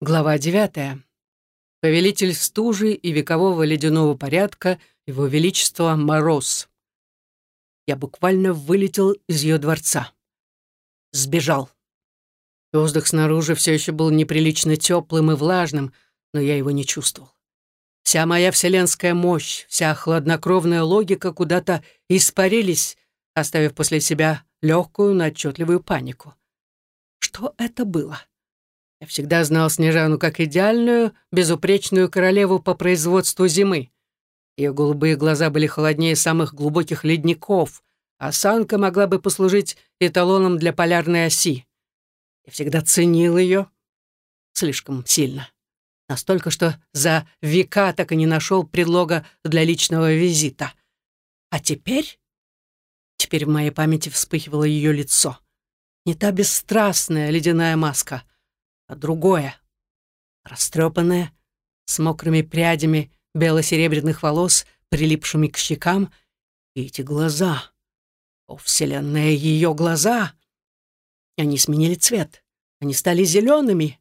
Глава девятая. Повелитель стужи и векового ледяного порядка, его величество Мороз. Я буквально вылетел из ее дворца. Сбежал. Воздух снаружи все еще был неприлично теплым и влажным, но я его не чувствовал. Вся моя вселенская мощь, вся хладнокровная логика куда-то испарились, оставив после себя легкую, но отчетливую панику. Что это было? Я всегда знал Снежану как идеальную, безупречную королеву по производству зимы. Ее голубые глаза были холоднее самых глубоких ледников, а осанка могла бы послужить эталоном для полярной оси. Я всегда ценил ее слишком сильно. Настолько, что за века так и не нашел предлога для личного визита. А теперь... Теперь в моей памяти вспыхивало ее лицо. Не та бесстрастная ледяная маска — а другое. Растрепанное, с мокрыми прядями бело-серебряных волос, прилипшими к щекам, и эти глаза. О, вселенная, ее глаза! Они сменили цвет. Они стали зелеными.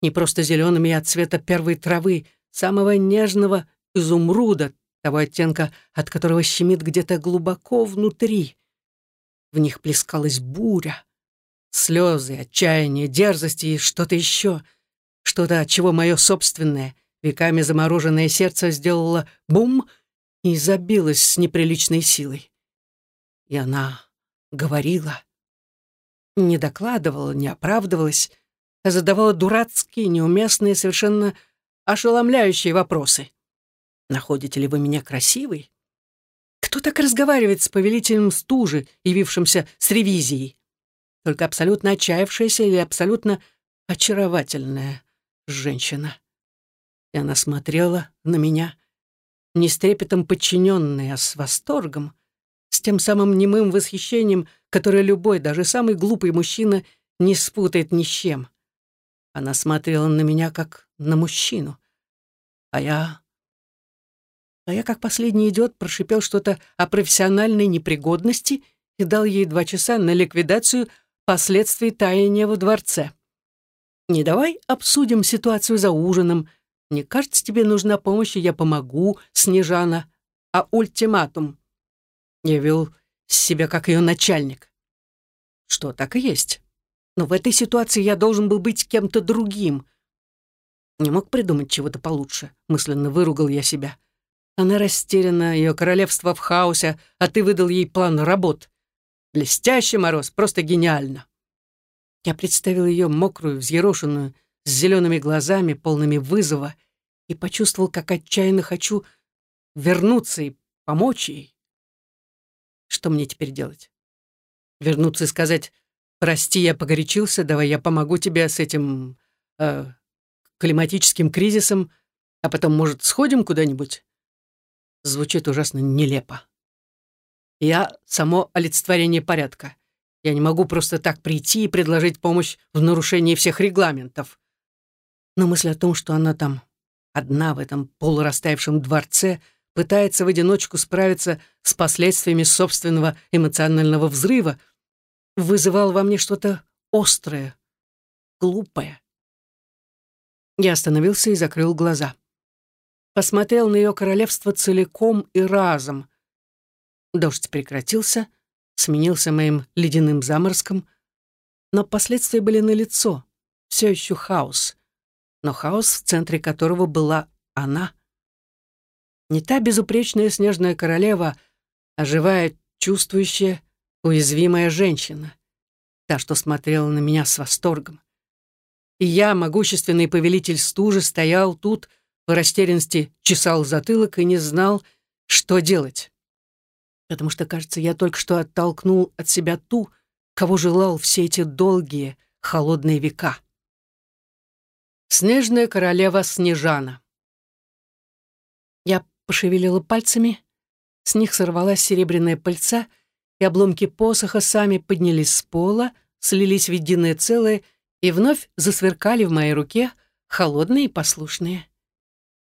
Не просто зелеными от цвета первой травы, самого нежного изумруда, того оттенка, от которого щемит где-то глубоко внутри. В них плескалась буря, Слезы, отчаяние, дерзость и что-то еще. Что-то, от чего мое собственное, веками замороженное сердце сделало бум и забилось с неприличной силой. И она говорила. Не докладывала, не оправдывалась, а задавала дурацкие, неуместные, совершенно ошеломляющие вопросы. «Находите ли вы меня красивой?» Кто так разговаривает с повелителем стужи, явившимся с ревизией? Только абсолютно отчаявшаяся или абсолютно очаровательная женщина. И она смотрела на меня, не с трепетом подчиненной, а с восторгом, с тем самым немым восхищением, которое любой, даже самый глупый мужчина не спутает ни с чем. Она смотрела на меня, как на мужчину. А я... А я, как последний идиот, прошипел что-то о профессиональной непригодности и дал ей два часа на ликвидацию последствий таяния во дворце. Не давай обсудим ситуацию за ужином. Мне кажется, тебе нужна помощь, и я помогу, Снежана. А ультиматум? Я вел себя как ее начальник. Что, так и есть. Но в этой ситуации я должен был быть кем-то другим. Не мог придумать чего-то получше, мысленно выругал я себя. Она растеряна, ее королевство в хаосе, а ты выдал ей план работ. Блестящий мороз, просто гениально. Я представил ее мокрую, взъерошенную, с зелеными глазами, полными вызова, и почувствовал, как отчаянно хочу вернуться и помочь ей. Что мне теперь делать? Вернуться и сказать, прости, я погорячился, давай я помогу тебе с этим э, климатическим кризисом, а потом, может, сходим куда-нибудь? Звучит ужасно нелепо. Я — само олицетворение порядка. Я не могу просто так прийти и предложить помощь в нарушении всех регламентов. Но мысль о том, что она там одна в этом полурастаявшем дворце, пытается в одиночку справиться с последствиями собственного эмоционального взрыва, вызывал во мне что-то острое, глупое. Я остановился и закрыл глаза. Посмотрел на ее королевство целиком и разом, Дождь прекратился, сменился моим ледяным заморском, но последствия были налицо. Все еще хаос. Но хаос, в центре которого была она. Не та безупречная снежная королева, а живая, чувствующая, уязвимая женщина. Та, что смотрела на меня с восторгом. И я, могущественный повелитель стужи, стоял тут, в растерянности чесал затылок и не знал, что делать потому что, кажется, я только что оттолкнул от себя ту, кого желал все эти долгие, холодные века. Снежная королева Снежана. Я пошевелила пальцами, с них сорвалась серебряная пыльца, и обломки посоха сами поднялись с пола, слились в единое целое и вновь засверкали в моей руке, холодные и послушные.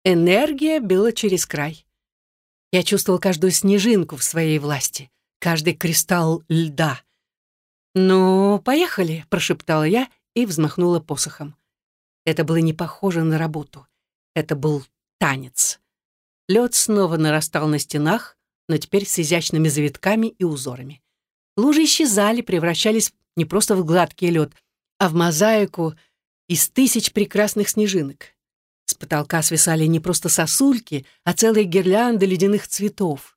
Энергия била через край. Я чувствовал каждую снежинку в своей власти, каждый кристалл льда. «Ну, поехали», — прошептала я и взмахнула посохом. Это было не похоже на работу. Это был танец. Лед снова нарастал на стенах, но теперь с изящными завитками и узорами. Лужи исчезали, превращались не просто в гладкий лед, а в мозаику из тысяч прекрасных снежинок. С потолка свисали не просто сосульки, а целые гирлянды ледяных цветов.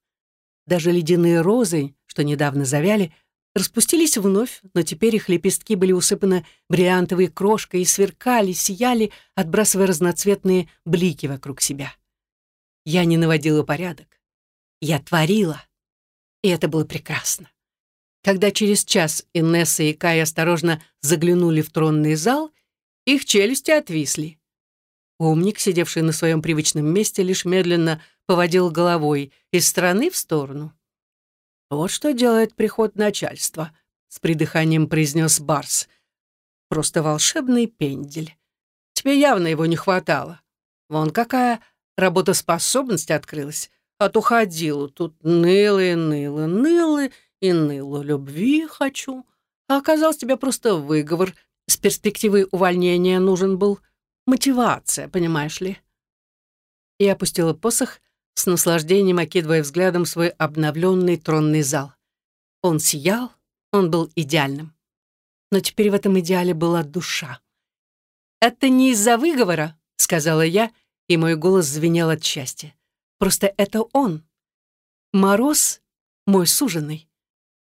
Даже ледяные розы, что недавно завяли, распустились вновь, но теперь их лепестки были усыпаны бриллиантовой крошкой и сверкали, сияли, отбрасывая разноцветные блики вокруг себя. Я не наводила порядок. Я творила. И это было прекрасно. Когда через час Инесса и Кай осторожно заглянули в тронный зал, их челюсти отвисли. Умник, сидевший на своем привычном месте, лишь медленно поводил головой из стороны в сторону. «Вот что делает приход начальства», — с придыханием произнес Барс. «Просто волшебный пендель. Тебе явно его не хватало. Вон какая работоспособность открылась. А то ходила тут ныла и ныла, ныла и ныла. Любви хочу. А оказалось, тебе просто выговор. С перспективой увольнения нужен был. Мотивация, понимаешь ли?» И опустила посох, с наслаждением окидывая взглядом свой обновленный тронный зал. Он сиял, он был идеальным. Но теперь в этом идеале была душа. «Это не из-за выговора», — сказала я, и мой голос звенел от счастья. «Просто это он. Мороз — мой суженый.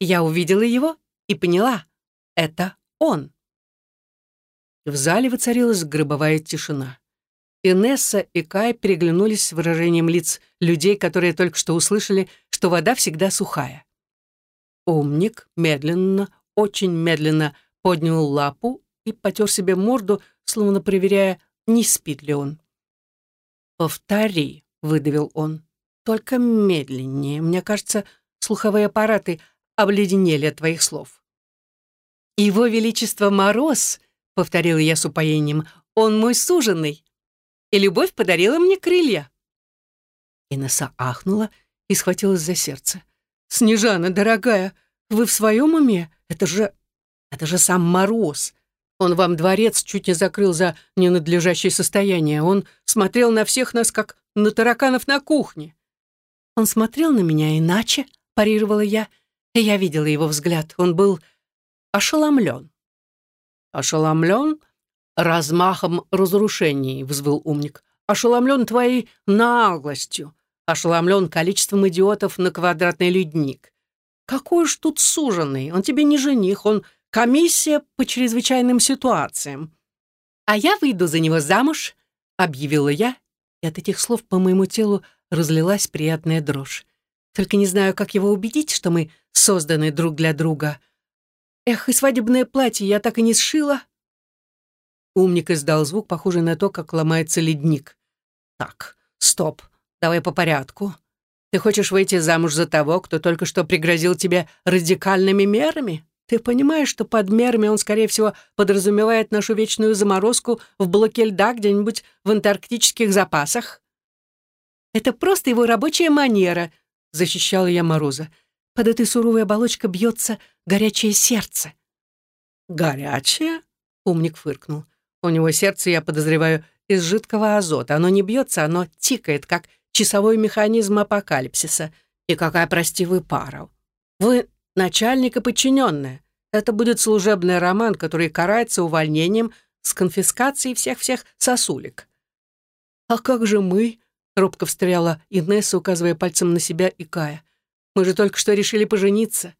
Я увидела его и поняла — это он». В зале воцарилась гробовая тишина. Инесса и Кай переглянулись с выражением лиц людей, которые только что услышали, что вода всегда сухая. Умник медленно, очень медленно поднял лапу и потер себе морду, словно проверяя, не спит ли он. «Повтори», — выдавил он, — «только медленнее. Мне кажется, слуховые аппараты обледенели от твоих слов». «Его Величество Мороз», повторила я с упоением. «Он мой суженый, и любовь подарила мне крылья». Инесса ахнула и схватилась за сердце. «Снежана, дорогая, вы в своем уме? Это же... это же сам Мороз. Он вам дворец чуть не закрыл за ненадлежащее состояние. Он смотрел на всех нас, как на тараканов на кухне». «Он смотрел на меня иначе», — парировала я, и я видела его взгляд. Он был ошеломлен. «Ошеломлен размахом разрушений», — взвыл умник. «Ошеломлен твоей наглостью, ошеломлен количеством идиотов на квадратный ледник. Какой уж тут суженый, он тебе не жених, он комиссия по чрезвычайным ситуациям». «А я выйду за него замуж», — объявила я, и от этих слов по моему телу разлилась приятная дрожь. Только не знаю, как его убедить, что мы созданы друг для друга. Эх, и свадебное платье я так и не сшила. Умник издал звук, похожий на то, как ломается ледник. Так, стоп, давай по порядку. Ты хочешь выйти замуж за того, кто только что пригрозил тебе радикальными мерами? Ты понимаешь, что под мерами он, скорее всего, подразумевает нашу вечную заморозку в блоке льда где-нибудь в антарктических запасах? Это просто его рабочая манера, защищала я Мороза. Под этой суровой оболочкой бьется горячее сердце. «Горячее?» — умник фыркнул. «У него сердце, я подозреваю, из жидкого азота. Оно не бьется, оно тикает, как часовой механизм апокалипсиса. И какая, прости, вы пара. Вы начальник и подчиненная. Это будет служебный роман, который карается увольнением с конфискацией всех-всех сосулек». «А как же мы?» — робко встряла Инесса, указывая пальцем на себя и Кая. Мы же только что решили пожениться.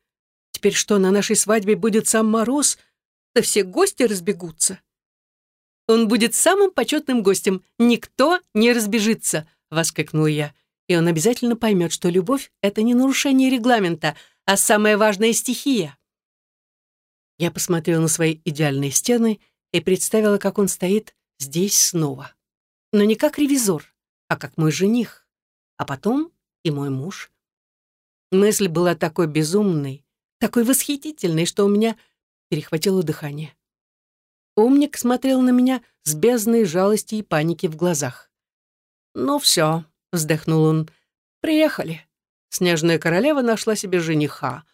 Теперь что, на нашей свадьбе будет сам Мороз? Да все гости разбегутся. Он будет самым почетным гостем. Никто не разбежится, воскликнула я. И он обязательно поймет, что любовь — это не нарушение регламента, а самая важная стихия. Я посмотрела на свои идеальные стены и представила, как он стоит здесь снова. Но не как ревизор, а как мой жених. А потом и мой муж. Мысль была такой безумной, такой восхитительной, что у меня перехватило дыхание. Умник смотрел на меня с бездной жалости и паники в глазах. «Ну все», — вздохнул он, — «приехали. Снежная королева нашла себе жениха.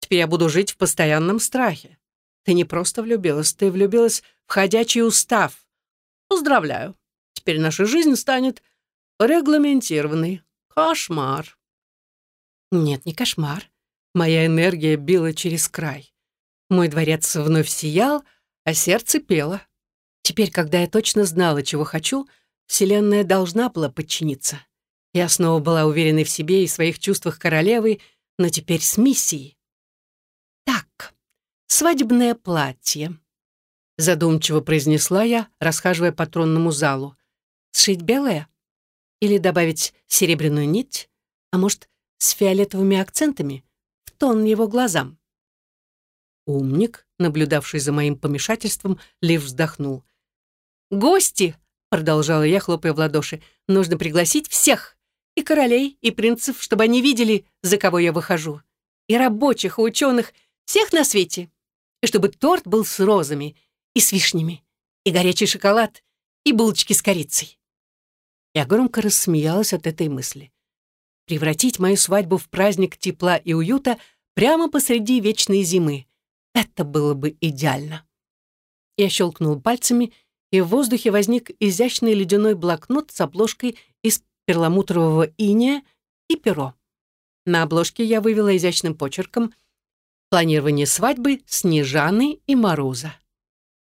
Теперь я буду жить в постоянном страхе. Ты не просто влюбилась, ты влюбилась в ходячий устав. Поздравляю. Теперь наша жизнь станет регламентированной. Кошмар. Нет, не кошмар. Моя энергия била через край. Мой дворец вновь сиял, а сердце пело. Теперь, когда я точно знала, чего хочу, Вселенная должна была подчиниться. Я снова была уверена в себе и своих чувствах королевы, но теперь с миссией. Так, свадебное платье. Задумчиво произнесла я, расхаживая по тронному залу. Сшить белое? Или добавить серебряную нить? А может, с фиолетовыми акцентами? В тон его глазам. Умник, наблюдавший за моим помешательством, лишь вздохнул. «Гости!» — продолжала я, хлопая в ладоши. «Нужно пригласить всех! И королей, и принцев, чтобы они видели, за кого я выхожу. И рабочих, и ученых, всех на свете. И чтобы торт был с розами, и с вишнями, и горячий шоколад, и булочки с корицей». Я громко рассмеялась от этой мысли. Превратить мою свадьбу в праздник тепла и уюта прямо посреди вечной зимы. Это было бы идеально. Я щелкнул пальцами, и в воздухе возник изящный ледяной блокнот с обложкой из перламутрового иния и перо. На обложке я вывела изящным почерком «Планирование свадьбы Снежаны и Мороза».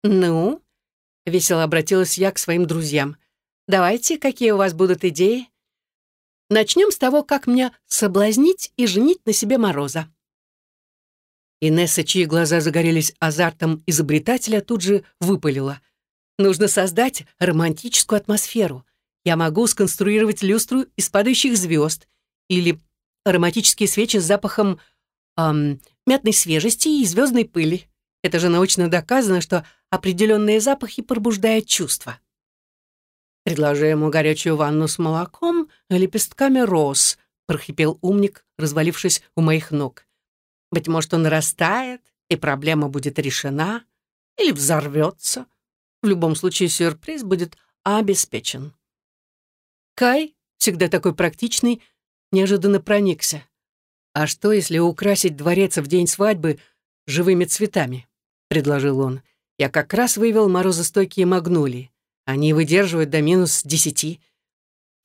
«Ну?» — весело обратилась я к своим друзьям. «Давайте, какие у вас будут идеи?» «Начнем с того, как меня соблазнить и женить на себе Мороза». Инесса, чьи глаза загорелись азартом изобретателя, тут же выпалила. «Нужно создать романтическую атмосферу. Я могу сконструировать люстру из падающих звезд или ароматические свечи с запахом эм, мятной свежести и звездной пыли. Это же научно доказано, что определенные запахи пробуждают чувства. «Предложи ему горячую ванну с молоком лепестками роз», прохипел умник, развалившись у моих ног. «Быть может, он растает, и проблема будет решена, или взорвется. В любом случае, сюрприз будет обеспечен». Кай, всегда такой практичный, неожиданно проникся. «А что, если украсить дворец в день свадьбы живыми цветами?» — предложил он. «Я как раз вывел морозостойкие магнолии. Они выдерживают до минус десяти.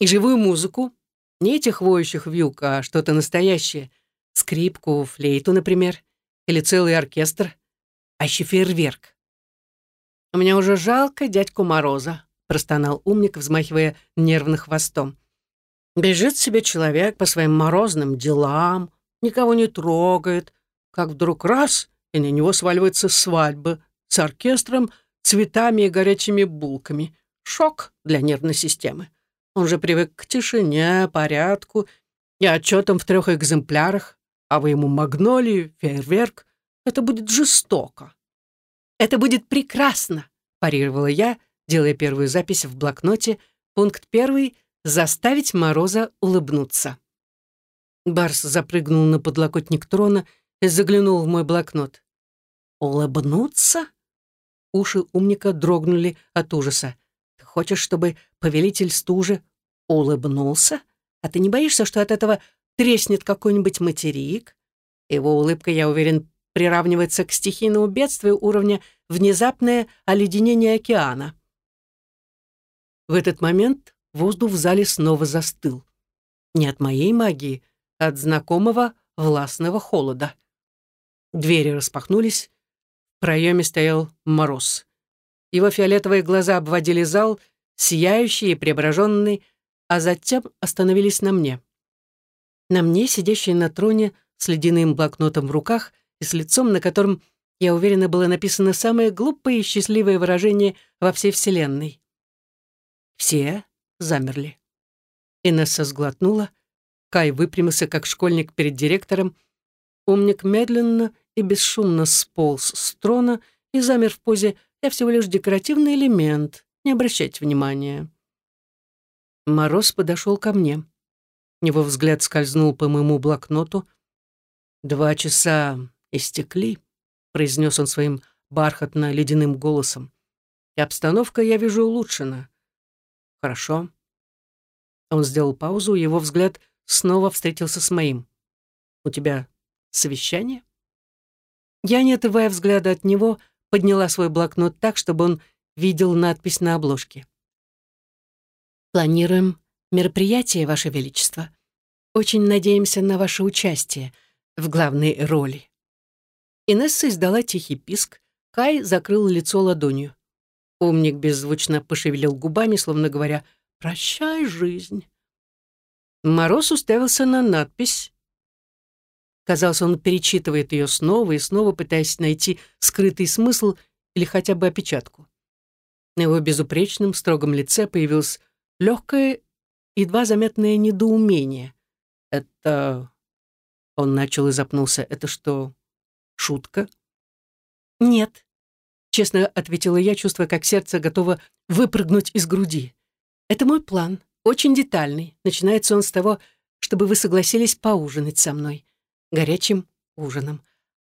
И живую музыку. Не этих воющих вьюг, а что-то настоящее. Скрипку, флейту, например. Или целый оркестр. А еще фейерверк. Меня уже жалко дядьку Мороза, простонал умник, взмахивая нервно хвостом. Бежит себе человек по своим морозным делам, никого не трогает, как вдруг раз, и на него сваливается свадьба с оркестром, цветами и горячими булками. Шок для нервной системы. Он же привык к тишине, порядку и отчетам в трех экземплярах, а вы ему магнолии, фейерверк. Это будет жестоко. Это будет прекрасно, парировала я, делая первую запись в блокноте. Пункт первый — заставить Мороза улыбнуться. Барс запрыгнул на подлокотник трона и заглянул в мой блокнот. «Улыбнуться?» Уши умника дрогнули от ужаса. «Ты хочешь, чтобы повелитель стужи улыбнулся? А ты не боишься, что от этого треснет какой-нибудь материк?» Его улыбка, я уверен, приравнивается к стихийному бедствию уровня «внезапное оледенение океана». В этот момент воздух в зале снова застыл. Не от моей магии, а от знакомого властного холода. Двери распахнулись, проеме стоял мороз. Его фиолетовые глаза обводили зал, сияющий и преображенный, а затем остановились на мне. На мне, сидящей на троне, с ледяным блокнотом в руках и с лицом, на котором, я уверена, было написано самое глупое и счастливое выражение во всей Вселенной. Все замерли. Инесса сглотнула, Кай выпрямился, как школьник перед директором, умник медленно и бесшумно сполз с трона и замер в позе «я всего лишь декоративный элемент, не обращайте внимания». Мороз подошел ко мне. Его взгляд скользнул по моему блокноту. «Два часа истекли», — произнес он своим бархатно-ледяным голосом. «И обстановка, я вижу, улучшена». «Хорошо». Он сделал паузу, его взгляд снова встретился с моим. «У тебя совещание?» Я, не отрывая взгляда от него, подняла свой блокнот так, чтобы он видел надпись на обложке. «Планируем мероприятие, Ваше Величество. Очень надеемся на ваше участие в главной роли». Инесса издала тихий писк, Кай закрыл лицо ладонью. Умник беззвучно пошевелил губами, словно говоря «Прощай, жизнь». Мороз уставился на надпись. Казалось, он перечитывает ее снова и снова, пытаясь найти скрытый смысл или хотя бы опечатку. На его безупречном, строгом лице появилось легкое, едва заметное недоумение. «Это...» Он начал и запнулся. «Это что, шутка?» «Нет», — честно ответила я, чувствуя, как сердце готово выпрыгнуть из груди. «Это мой план, очень детальный. Начинается он с того, чтобы вы согласились поужинать со мной. Горячим ужином.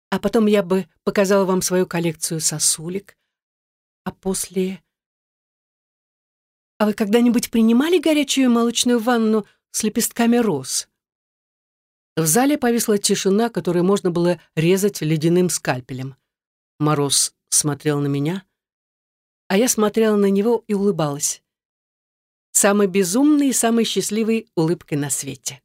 А потом я бы показала вам свою коллекцию сосулек. А после... А вы когда-нибудь принимали горячую молочную ванну с лепестками роз? В зале повисла тишина, которую можно было резать ледяным скальпелем. Мороз смотрел на меня, а я смотрела на него и улыбалась. Самой безумной и самой счастливой улыбкой на свете.